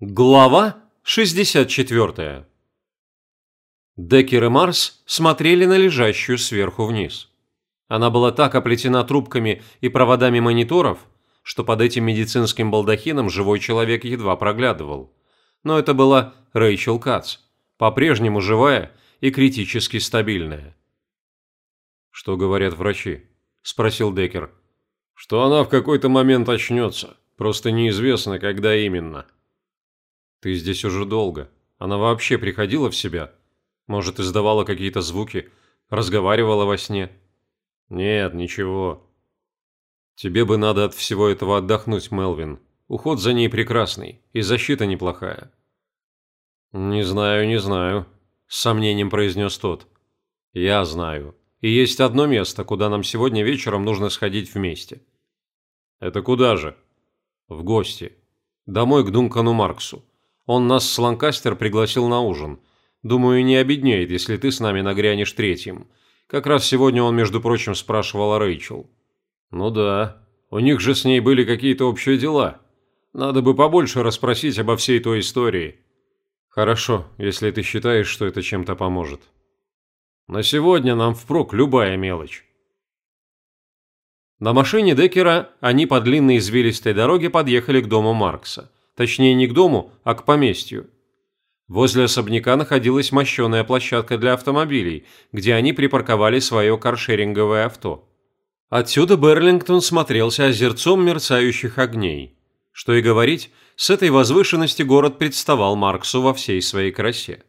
Глава 64. Деккер и Марс смотрели на лежащую сверху вниз. Она была так оплетена трубками и проводами мониторов, что под этим медицинским балдахином живой человек едва проглядывал. Но это была Рэйчел Кац, по-прежнему живая и критически стабильная. «Что говорят врачи?» – спросил Деккер. «Что она в какой-то момент очнется, просто неизвестно, когда именно». Ты здесь уже долго. Она вообще приходила в себя? Может, издавала какие-то звуки? Разговаривала во сне? Нет, ничего. Тебе бы надо от всего этого отдохнуть, Мелвин. Уход за ней прекрасный, и защита неплохая. Не знаю, не знаю, с сомнением произнес тот. Я знаю. И есть одно место, куда нам сегодня вечером нужно сходить вместе. Это куда же? В гости. Домой к Дункану Марксу. Он нас с Ланкастер пригласил на ужин. Думаю, не обеднеет, если ты с нами нагрянешь третьим. Как раз сегодня он, между прочим, спрашивал о Рэйчел. Ну да, у них же с ней были какие-то общие дела. Надо бы побольше расспросить обо всей той истории. Хорошо, если ты считаешь, что это чем-то поможет. На сегодня нам впрок любая мелочь. На машине Деккера они по длинной извилистой дороге подъехали к дому Маркса. Точнее, не к дому, а к поместью. Возле особняка находилась мощеная площадка для автомобилей, где они припарковали свое каршеринговое авто. Отсюда Берлингтон смотрелся озерцом мерцающих огней. Что и говорить, с этой возвышенности город представал Марксу во всей своей красе.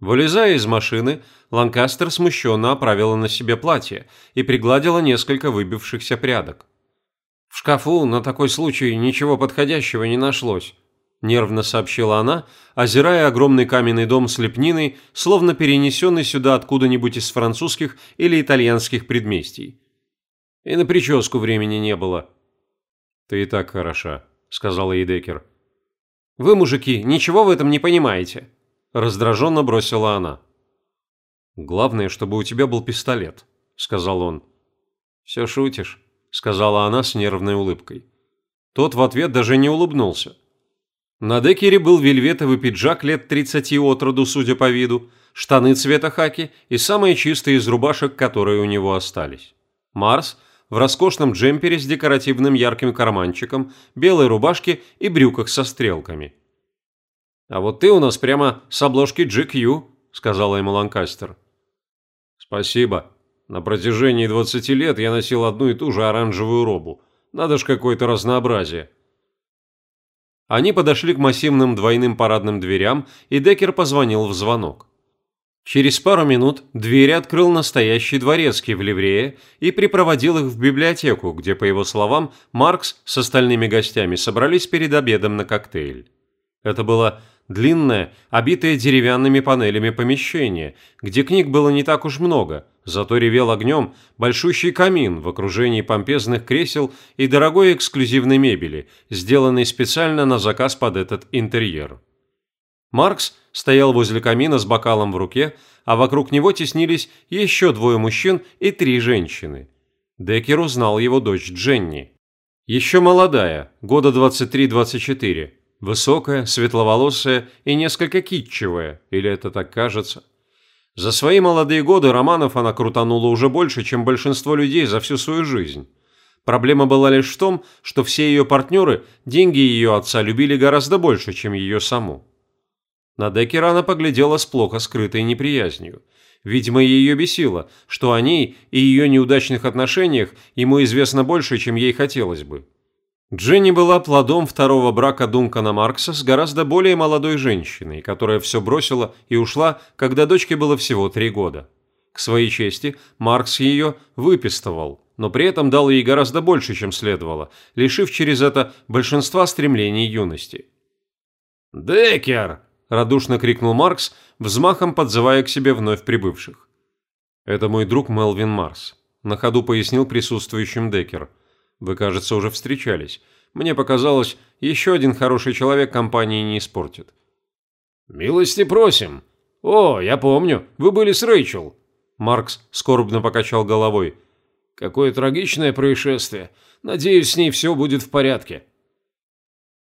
Вылезая из машины, Ланкастер смущенно оправила на себе платье и пригладила несколько выбившихся прядок. «В шкафу на такой случай ничего подходящего не нашлось», – нервно сообщила она, озирая огромный каменный дом с лепниной, словно перенесенный сюда откуда-нибудь из французских или итальянских предместий. «И на прическу времени не было». «Ты и так хороша», – сказала ей Деккер. «Вы, мужики, ничего в этом не понимаете», – раздраженно бросила она. «Главное, чтобы у тебя был пистолет», – сказал он. «Все шутишь?» Сказала она с нервной улыбкой. Тот в ответ даже не улыбнулся. На Декере был вельветовый пиджак лет 30 от роду, судя по виду, штаны цвета хаки и самые чистые из рубашек, которые у него остались. Марс в роскошном джемпере с декоративным ярким карманчиком, белой рубашке и брюках со стрелками. «А вот ты у нас прямо с обложки GQ», – сказала ему Ланкастер. «Спасибо», на протяжении 20 лет я носил одну и ту же оранжевую робу. Надо ж какое-то разнообразие. Они подошли к массивным двойным парадным дверям, и Деккер позвонил в звонок. Через пару минут двери открыл настоящий дворецкий в ливрее и припроводил их в библиотеку, где, по его словам, Маркс с остальными гостями собрались перед обедом на коктейль. Это было длинное, обитое деревянными панелями помещение, где книг было не так уж много, зато ревел огнем большущий камин в окружении помпезных кресел и дорогой эксклюзивной мебели, сделанной специально на заказ под этот интерьер. Маркс стоял возле камина с бокалом в руке, а вокруг него теснились еще двое мужчин и три женщины. Деккер узнал его дочь Дженни. Еще молодая, года 23-24, Высокая, светловолосая и несколько китчевая, или это так кажется. За свои молодые годы романов она крутанула уже больше, чем большинство людей за всю свою жизнь. Проблема была лишь в том, что все ее партнеры деньги ее отца любили гораздо больше, чем ее саму. На Деккера она поглядела с плохо скрытой неприязнью. Видимо, ее бесило, что о ней и ее неудачных отношениях ему известно больше, чем ей хотелось бы. Дженни была плодом второго брака Дункана Маркса с гораздо более молодой женщиной, которая все бросила и ушла, когда дочке было всего три года. К своей чести, Маркс ее выпистывал, но при этом дал ей гораздо больше, чем следовало, лишив через это большинства стремлений юности. «Деккер!» – радушно крикнул Маркс, взмахом подзывая к себе вновь прибывших. «Это мой друг Мелвин Марс», – на ходу пояснил присутствующим Деккер – вы, кажется, уже встречались. Мне показалось, еще один хороший человек компании не испортит». «Милости просим. О, я помню, вы были с Рэйчел». Маркс скорбно покачал головой. «Какое трагичное происшествие. Надеюсь, с ней все будет в порядке».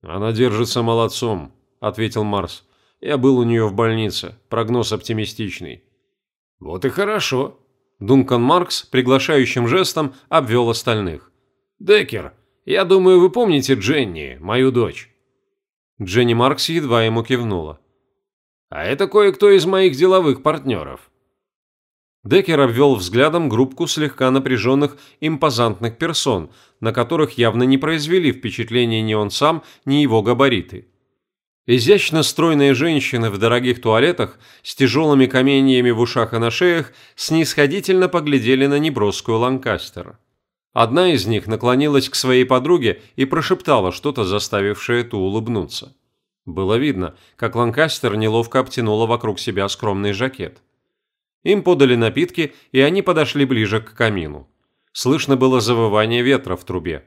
«Она держится молодцом», –– ответил Марс. «Я был у нее в больнице. Прогноз оптимистичный». «Вот и хорошо». Дункан Маркс приглашающим жестом обвел остальных. «Деккер, я думаю, вы помните Дженни, мою дочь». Дженни Маркс едва ему кивнула. «А это кое-кто из моих деловых партнеров». Деккер обвел взглядом группку слегка напряженных импозантных персон, на которых явно не произвели впечатления ни он сам, ни его габариты. Изящно стройные женщины в дорогих туалетах с тяжелыми каменьями в ушах и на шеях снисходительно поглядели на неброскую Ланкастер. Одна из них наклонилась к своей подруге и прошептала что-то, заставившее ту улыбнуться. Было видно, как Ланкастер неловко обтянула вокруг себя скромный жакет. Им подали напитки, и они подошли ближе к камину. Слышно было завывание ветра в трубе.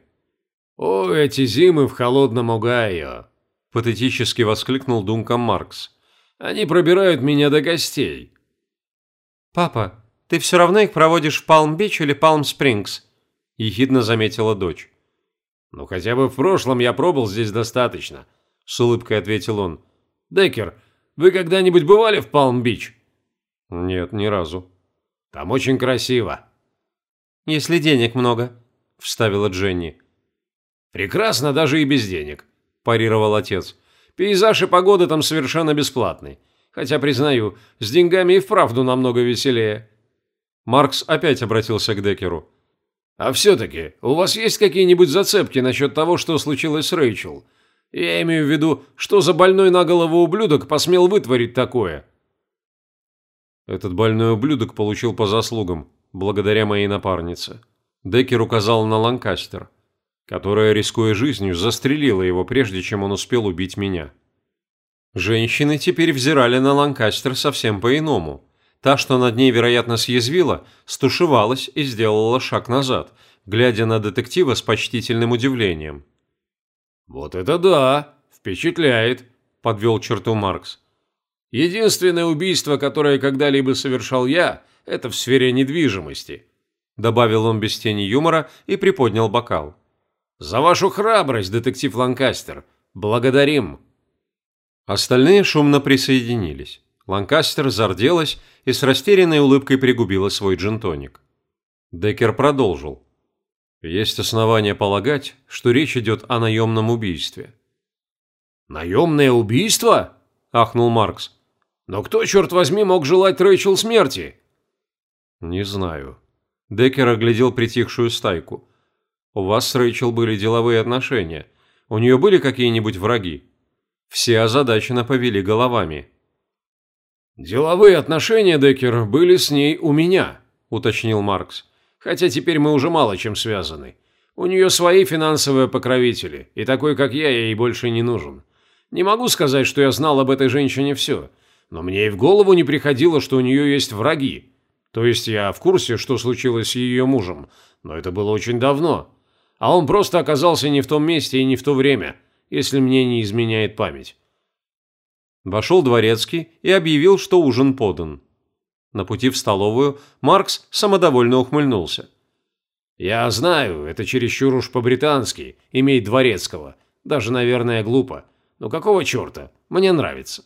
«О, эти зимы в холодном Огайо!» – патетически воскликнул Дункан Маркс. «Они пробирают меня до гостей». «Папа, ты все равно их проводишь в Палм-Бич или Палм-Спрингс?» – ехидно заметила дочь. «Ну, хотя бы в прошлом я пробыл здесь достаточно», – с улыбкой ответил он. «Деккер, вы когда-нибудь бывали в Палм-Бич?» «Нет, ни разу». «Там очень красиво». «Если денег много», – вставила Дженни. «Прекрасно даже и без денег», – парировал отец. «Пейзаж и погода там совершенно бесплатный. Хотя, признаю, с деньгами и вправду намного веселее». Маркс опять обратился к Деккеру. «А все-таки, у вас есть какие-нибудь зацепки насчет того, что случилось с Рэйчел? Я имею в виду, что за больной на голову ублюдок посмел вытворить такое?» Этот больной ублюдок получил по заслугам, благодаря моей напарнице. Деккер указал на Ланкастер, которая, рискуя жизнью, застрелила его, прежде чем он успел убить меня. Женщины теперь взирали на Ланкастер совсем по-иному. Та, что над ней, вероятно, съязвила, стушевалась и сделала шаг назад, глядя на детектива с почтительным удивлением. «Вот это да! Впечатляет!» – подвел черту Маркс. Единственное убийство, которое когда-либо совершал я, это в сфере недвижимости», – добавил он без тени юмора и приподнял бокал. «За вашу храбрость, детектив Ланкастер! Благодарим!» Остальные шумно присоединились. Ланкастер зарделась и с растерянной улыбкой пригубила свой джинтоник. Деккер продолжил. «Есть основания полагать, что речь идет о наемном убийстве». «Наемное убийство?» – ахнул Маркс. Но кто, черт возьми, мог желать Рэйчел смерти? Не знаю. Деккер оглядел притихшую стайку. У вас с Рэйчел были деловые отношения. У нее были какие-нибудь враги? Все озадаченно повели головами. «Деловые отношения, Деккер, были с ней у меня», – уточнил Маркс. «Хотя теперь мы уже мало чем связаны. У нее свои финансовые покровители, и такой, как я, ей больше не нужен. Не могу сказать, что я знал об этой женщине все, но мне и в голову не приходило, что у нее есть враги. То есть я в курсе, что случилось с ее мужем, но это было очень давно. А он просто оказался не в том месте и не в то время, если мне не изменяет память. Вошел дворецкий и объявил, что ужин подан. На пути в столовую Маркс самодовольно ухмыльнулся. «Я знаю, это чересчур уж по-британски, иметь дворецкого. Даже, наверное, глупо. Но какого черта? Мне нравится».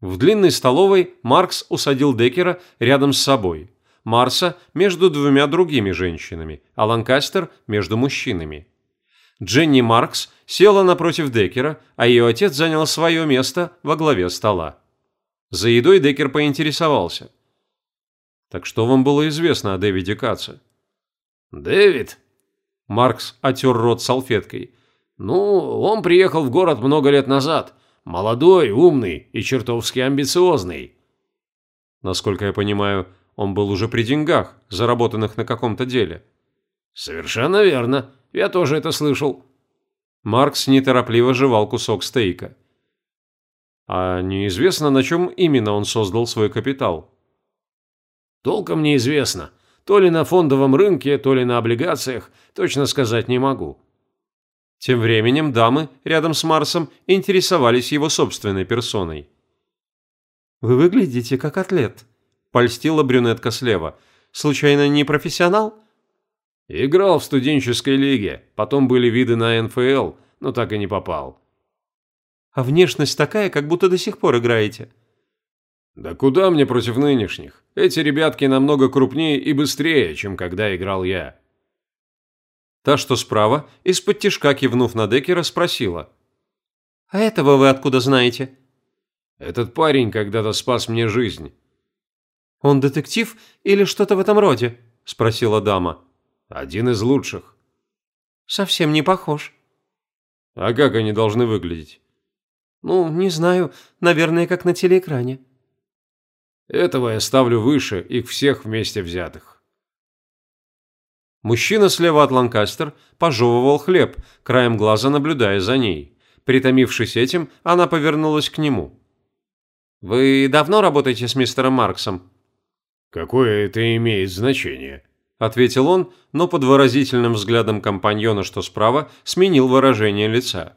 В длинной столовой Маркс усадил Деккера рядом с собой, Марса между двумя другими женщинами, а Ланкастер между мужчинами. Дженни Маркс села напротив Деккера, а ее отец занял свое место во главе стола. За едой Деккер поинтересовался. «Так что вам было известно о Дэвиде Каце?» «Дэвид?» Маркс отер рот салфеткой. «Ну, он приехал в город много лет назад. Молодой, умный и чертовски амбициозный. Насколько я понимаю, он был уже при деньгах, заработанных на каком-то деле. Совершенно верно. Я тоже это слышал. Маркс неторопливо жевал кусок стейка. А неизвестно, на чем именно он создал свой капитал. Толком неизвестно. То ли на фондовом рынке, то ли на облигациях, точно сказать не могу. Тем временем дамы рядом с Марсом интересовались его собственной персоной. «Вы выглядите как атлет», – польстила брюнетка слева. «Случайно не профессионал?» «Играл в студенческой лиге, потом были виды на НФЛ, но так и не попал». А внешность такая, как будто до сих пор играете». «Да куда мне против нынешних? Эти ребятки намного крупнее и быстрее, чем когда играл я». Та, что справа, из-под тишка кивнув на Деккера, спросила. «А этого вы откуда знаете?» «Этот парень когда-то спас мне жизнь». «Он детектив или что-то в этом роде?» – спросила дама. «Один из лучших». «Совсем не похож». «А как они должны выглядеть?» «Ну, не знаю. Наверное, как на телеэкране». «Этого я ставлю выше их всех вместе взятых». Мужчина слева от Ланкастер пожевывал хлеб, краем глаза наблюдая за ней. Притомившись этим, она повернулась к нему. «Вы давно работаете с мистером Марксом?» «Какое это имеет значение?» – ответил он, но под выразительным взглядом компаньона, что справа, сменил выражение лица.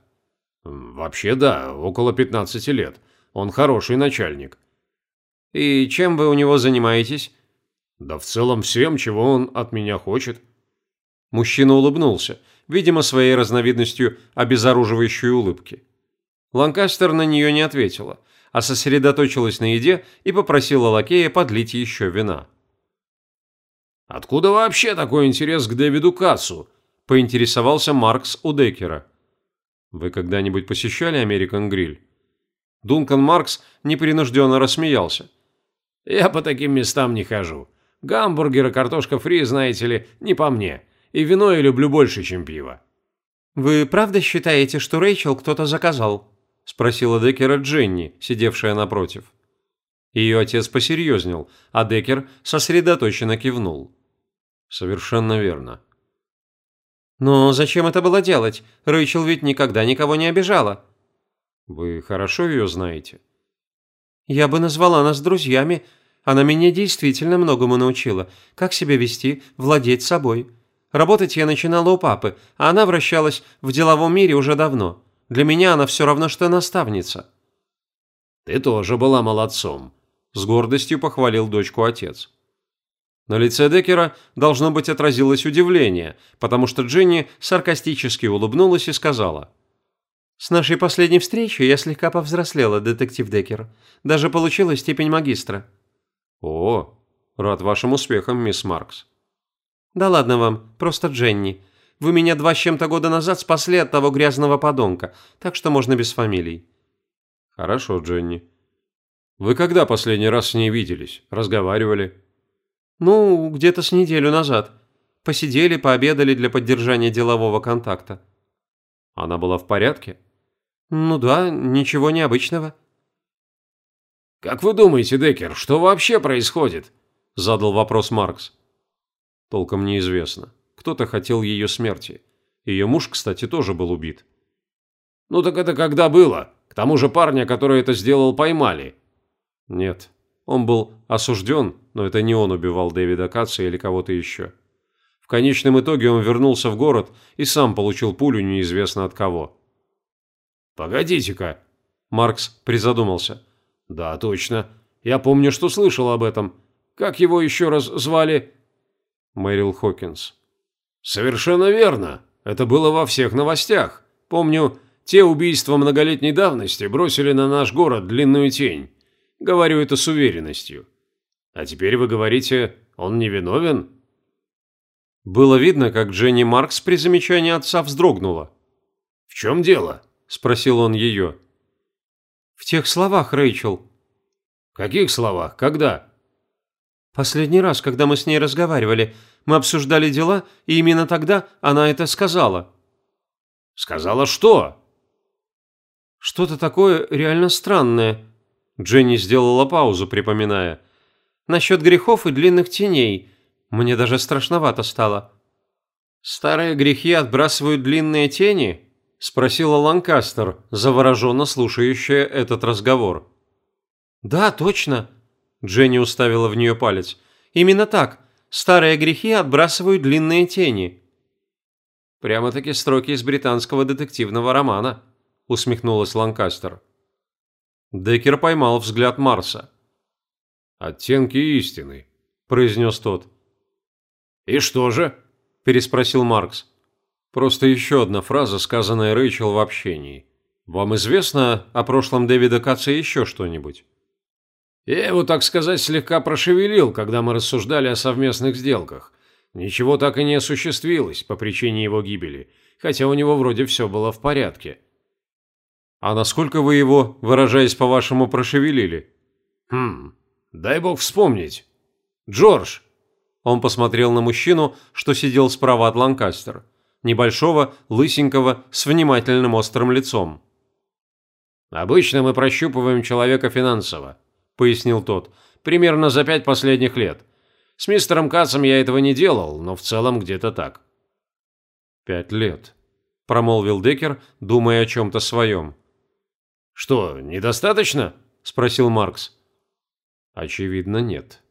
«Вообще да, около 15 лет. Он хороший начальник». «И чем вы у него занимаетесь?» «Да в целом всем, чего он от меня хочет». Мужчина улыбнулся, видимо, своей разновидностью обезоруживающей улыбки. Ланкастер на нее не ответила, а сосредоточилась на еде и попросила лакея подлить еще вина. «Откуда вообще такой интерес к Дэвиду Кассу?» – поинтересовался Маркс у Деккера. «Вы когда-нибудь посещали Американ Гриль?» Дункан Маркс непринужденно рассмеялся. «Я по таким местам не хожу. Гамбургер и картошка фри, знаете ли, не по мне. И вино я люблю больше, чем пиво». «Вы правда считаете, что Рэйчел кто-то заказал?» – спросила Деккера Дженни, сидевшая напротив. Ее отец посерьезнел, а Деккер сосредоточенно кивнул. «Совершенно верно». «Но зачем это было делать? Рэйчел ведь никогда никого не обижала». «Вы хорошо ее знаете?» «Я бы назвала нас друзьями. Она меня действительно многому научила. Как себя вести, владеть собой. Работать я начинала у папы, а она вращалась в деловом мире уже давно. Для меня она все равно, что наставница». «Ты тоже была молодцом», – с гордостью похвалил дочку отец. На лице Деккера должно быть отразилось удивление, потому что Дженни саркастически улыбнулась и сказала. «С нашей последней встречи я слегка повзрослела, детектив Деккер. Даже получила степень магистра». «О, рад вашим успехам, мисс Маркс». «Да ладно вам, просто Дженни. Вы меня два с чем-то года назад спасли от того грязного подонка, так что можно без фамилий». «Хорошо, Дженни. Вы когда последний раз с ней виделись? Разговаривали?» «Ну, где-то с неделю назад. Посидели, пообедали для поддержания делового контакта». «Она была в порядке?» «Ну да, ничего необычного». «Как вы думаете, Деккер, что вообще происходит?» – задал вопрос Маркс. Толком неизвестно. Кто-то хотел ее смерти. Ее муж, кстати, тоже был убит. «Ну так это когда было? К тому же парня, который это сделал, поймали». «Нет. Он был осужден, но это не он убивал Дэвида Катца или кого-то еще. В конечном итоге он вернулся в город и сам получил пулю неизвестно от кого». «Погодите-ка». Маркс призадумался. «Да, точно. Я помню, что слышал об этом. Как его еще раз звали?» Мэрил Хокинс. «Совершенно верно. Это было во всех новостях. Помню, те убийства многолетней давности бросили на наш город длинную тень. Говорю это с уверенностью. А теперь вы говорите, он невиновен?» Было видно, как Дженни Маркс при замечании отца вздрогнула. «В чем дело?» – спросил он ее. «В тех словах, Рэйчел». «Каких словах? Когда?» Последний раз, когда мы с ней разговаривали, мы обсуждали дела, и именно тогда она это сказала». «Сказала что?» «Что-то такое реально странное». Дженни сделала паузу, припоминая. «Насчет грехов и длинных теней. Мне даже страшновато стало». «Старые грехи отбрасывают длинные тени?» – спросила Ланкастер, завороженно слушающая этот разговор. «Да, точно», Дженни уставила в нее палец. «Именно так. Старые грехи отбрасывают длинные тени». «Прямо-таки строки из британского детективного романа», – усмехнулась Ланкастер. Деккер поймал взгляд Марса. «Оттенки истины», – произнес тот. «И что же?» – переспросил Маркс. «Просто еще одна фраза, сказанная Рэйчел в общении. Вам известно о прошлом Дэвида Катца еще что-нибудь? Я его, так сказать, слегка прошевелил, когда мы рассуждали о совместных сделках. Ничего так и не осуществилось по причине его гибели, хотя у него вроде все было в порядке. А насколько вы его, выражаясь по-вашему, прошевелили? Хм, дай бог вспомнить. Джордж. Он посмотрел на мужчину, что сидел справа от Ланкастер. Небольшого, лысенького, с внимательным острым лицом. «Обычно мы прощупываем человека финансово», – пояснил тот, – «примерно за пять последних лет. С мистером Кацем я этого не делал, но в целом где-то так». «Пять лет», – промолвил Деккер, думая о чем-то своем. «Что, недостаточно?» – спросил Маркс. «Очевидно, нет».